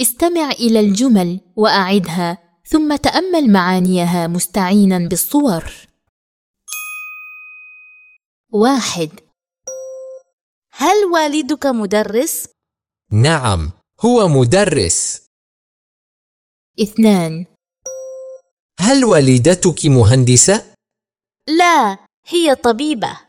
استمع إلى الجمل وأعدها ثم تأمل معانيها مستعينا بالصور. واحد. هل والدك مدرس؟ نعم هو مدرس. اثنان. هل والدتك مهندسة؟ لا هي طبيبة.